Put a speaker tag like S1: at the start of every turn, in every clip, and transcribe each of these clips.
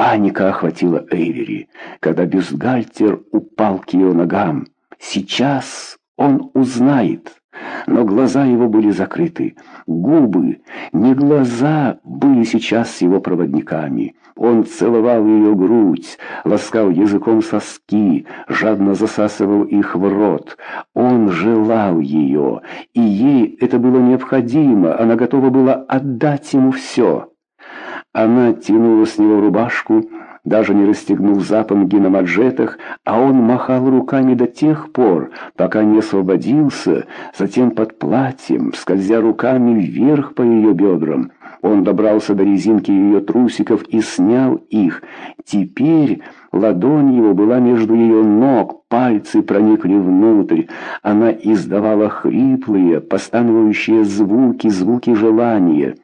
S1: Паника охватила Эйвери, когда бюстгальтер упал к ее ногам. Сейчас он узнает. Но глаза его были закрыты. Губы, не глаза, были сейчас его проводниками. Он целовал ее грудь, ласкал языком соски, жадно засасывал их в рот. Он желал ее, и ей это было необходимо, она готова была отдать ему все. Она тянула с него рубашку, даже не расстегнув запонги на маджетах, а он махал руками до тех пор, пока не освободился, затем под платьем, скользя руками вверх по ее бедрам. Он добрался до резинки ее трусиков и снял их. Теперь ладонь его была между ее ног, пальцы проникли внутрь. Она издавала хриплые, постановающие звуки, звуки желания.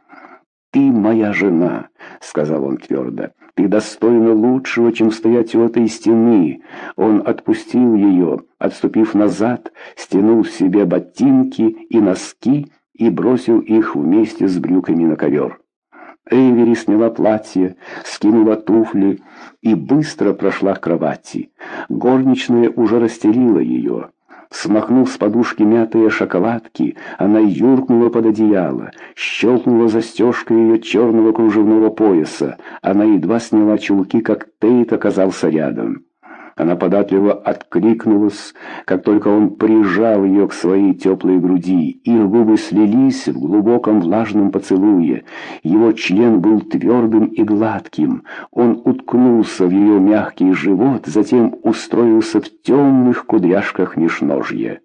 S1: «Ты моя жена», — сказал он твердо. «Ты достойна лучшего, чем стоять у этой стены». Он отпустил ее, отступив назад, стянул в себе ботинки и носки и бросил их вместе с брюками на ковер. Эйвери сняла платье, скинула туфли и быстро прошла к кровати. Горничная уже расстелила ее. Смахнув с подушки мятые шоколадки, она юркнула под одеяло, щелкнула застежкой ее черного кружевного пояса. Она едва сняла чулки, как Тейт оказался рядом. Она податливо откликнулась, как только он прижал ее к своей теплой груди. Их губы слились в глубоком влажном поцелуе. Его член был твердым и гладким. Он уткнулся в ее мягкий живот, затем устроился в темных кудряшках межножья.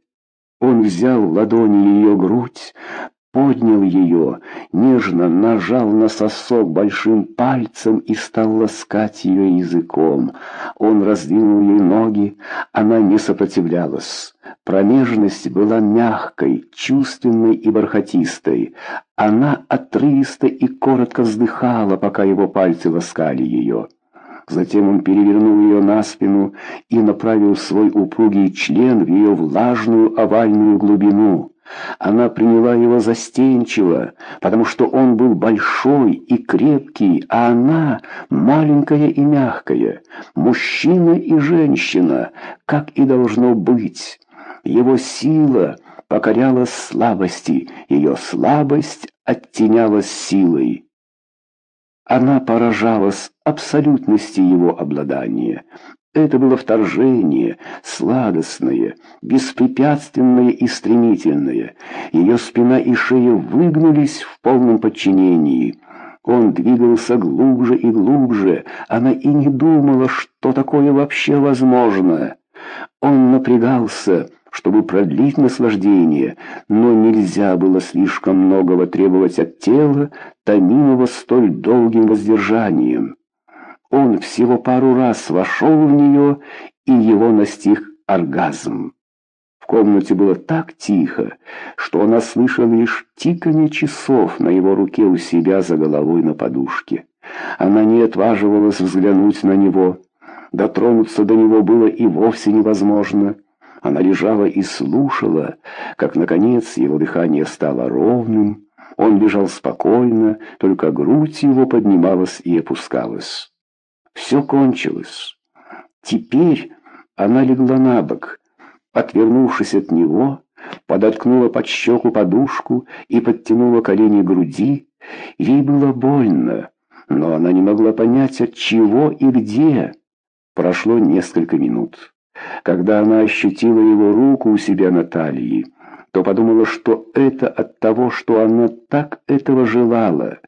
S1: Он взял ладони ее грудь, поднял ее, нежно нажал на сосок большим пальцем и стал ласкать ее языком. Он раздвинул ей ноги, она не сопротивлялась. Промежность была мягкой, чувственной и бархатистой. Она отрывисто и коротко вздыхала, пока его пальцы ласкали ее. Затем он перевернул ее на спину и направил свой упругий член в ее влажную овальную глубину. Она приняла его застенчиво, потому что он был большой и крепкий, а она маленькая и мягкая, мужчина и женщина, как и должно быть. Его сила покоряла слабости, ее слабость оттенялась силой. Она поражалась абсолютности его обладания. Это было вторжение, сладостное, беспрепятственное и стремительное. Ее спина и шея выгнулись в полном подчинении. Он двигался глубже и глубже. Она и не думала, что такое вообще возможно. Он напрягался, чтобы продлить наслаждение, но нельзя было слишком многого требовать от тела, томимого столь долгим воздержанием. Он всего пару раз вошел в нее, и его настиг оргазм. В комнате было так тихо, что она слышала лишь тиканье часов на его руке у себя за головой на подушке. Она не отваживалась взглянуть на него. Дотронуться до него было и вовсе невозможно. Она лежала и слушала, как, наконец, его дыхание стало ровным. Он лежал спокойно, только грудь его поднималась и опускалась. Все кончилось. Теперь она легла на бок, отвернувшись от него, подоткнула под щеку подушку и подтянула колени к груди. Ей было больно, но она не могла понять, от чего и где. Прошло несколько минут. Когда она ощутила его руку у себя на талии, то подумала, что это от того, что она так этого желала.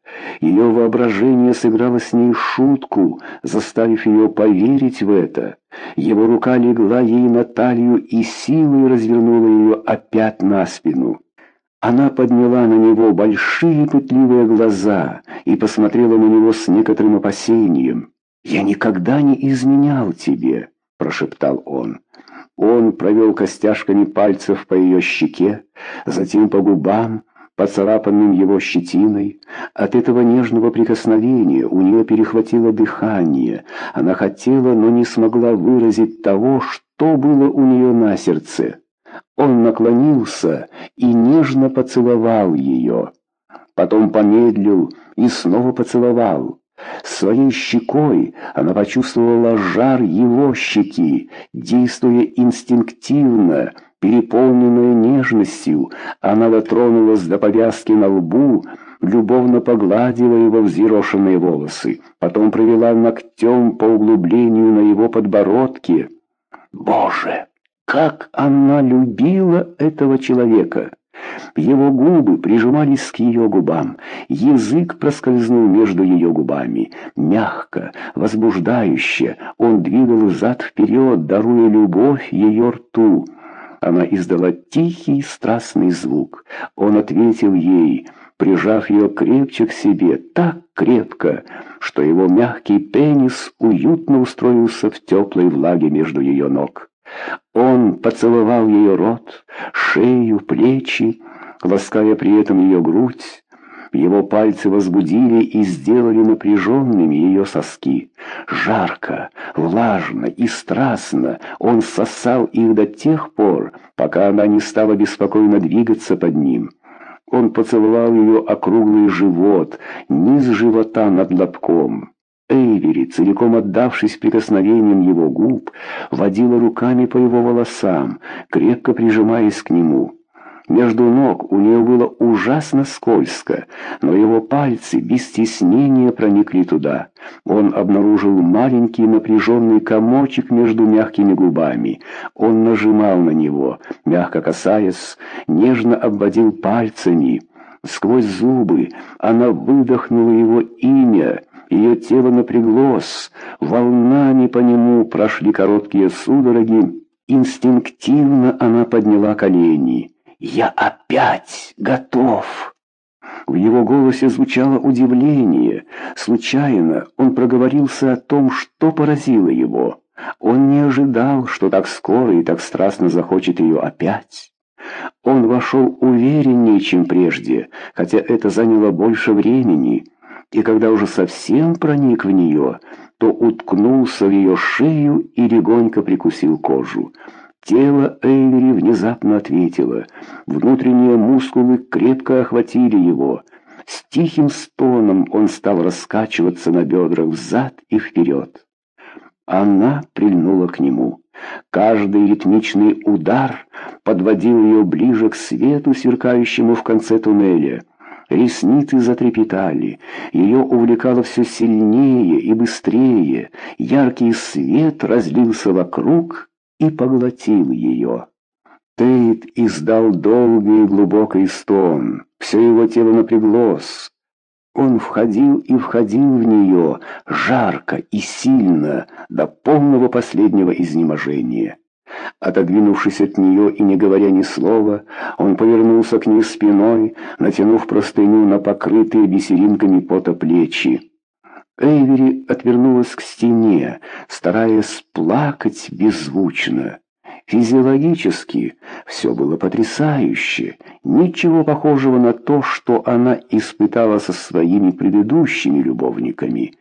S1: Ее воображение сыграло с ней шутку, заставив ее поверить в это. Его рука легла ей на талию и силой развернула ее опять на спину. Она подняла на него большие пытливые глаза и посмотрела на него с некоторым опасением. «Я никогда не изменял тебе», — прошептал он. Он провел костяшками пальцев по ее щеке, затем по губам, поцарапанным его щетиной. От этого нежного прикосновения у нее перехватило дыхание. Она хотела, но не смогла выразить того, что было у нее на сердце. Он наклонился и нежно поцеловал ее. Потом помедлил и снова поцеловал. Своей щекой она почувствовала жар его щеки, действуя инстинктивно, переполненная нежностью, она дотронулась до повязки на лбу, любовно погладила его взъерошенные волосы, потом провела ногтем по углублению на его подбородке. Боже, как она любила этого человека! Его губы прижимались к ее губам, язык проскользнул между ее губами. Мягко, возбуждающе он двигал взад-вперед, даруя любовь ее рту. Она издала тихий страстный звук. Он ответил ей, прижав ее крепче к себе, так крепко, что его мягкий пенис уютно устроился в теплой влаге между ее ног. Он поцеловал ее рот, шею, плечи, лаская при этом ее грудь. Его пальцы возбудили и сделали напряженными ее соски. Жарко, влажно и страстно он сосал их до тех пор, пока она не стала беспокойно двигаться под ним. Он поцеловал ее округлый живот, низ живота над лобком. Эйвери, целиком отдавшись прикосновениям его губ, водила руками по его волосам, крепко прижимаясь к нему. Между ног у нее было ужасно скользко, но его пальцы без стеснения проникли туда. Он обнаружил маленький напряженный комочек между мягкими губами. Он нажимал на него, мягко касаясь, нежно обводил пальцами. Сквозь зубы она выдохнула его имя — ее тело напряглось, волнами по нему прошли короткие судороги. Инстинктивно она подняла колени. «Я опять готов!» В его голосе звучало удивление. Случайно он проговорился о том, что поразило его. Он не ожидал, что так скоро и так страстно захочет ее опять. Он вошел увереннее, чем прежде, хотя это заняло больше времени и когда уже совсем проник в нее, то уткнулся в ее шею и легонько прикусил кожу. Тело Эйвери внезапно ответило. Внутренние мускулы крепко охватили его. С тихим стоном он стал раскачиваться на бедрах взад и вперед. Она прильнула к нему. Каждый ритмичный удар подводил ее ближе к свету, сверкающему в конце туннеля. Ресницы затрепетали, ее увлекало все сильнее и быстрее, яркий свет разлился вокруг и поглотил ее. Тейт издал долгий глубокий стон, все его тело напряглось. Он входил и входил в нее жарко и сильно, до полного последнего изнеможения. Отодвинувшись от нее и не говоря ни слова, он повернулся к ней спиной, натянув простыню на покрытые бисеринками пота плечи. Эйвери отвернулась к стене, стараясь плакать беззвучно. Физиологически все было потрясающе, ничего похожего на то, что она испытала со своими предыдущими любовниками.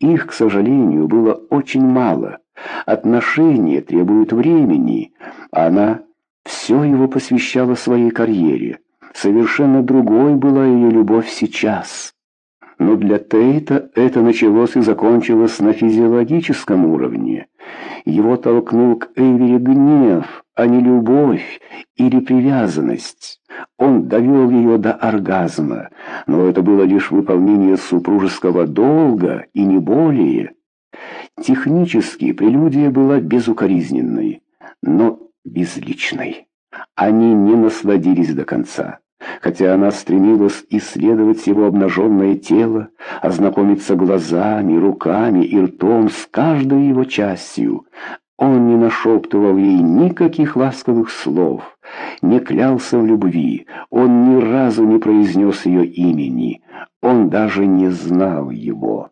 S1: Их, к сожалению, было очень мало. Отношения требуют времени. Она все его посвящала своей карьере. Совершенно другой была ее любовь сейчас. Но для Тейта это началось и закончилось на физиологическом уровне. Его толкнул к Эйвери гнев, а не любовь или привязанность. Он довел ее до оргазма, но это было лишь выполнение супружеского долга и не более. Технически прелюдия была безукоризненной, но безличной. Они не насладились до конца. Хотя она стремилась исследовать его обнаженное тело, ознакомиться глазами, руками и ртом с каждой его частью, он не нашептывал ей никаких ласковых слов, не клялся в любви, он ни разу не произнес ее имени, он даже не знал его.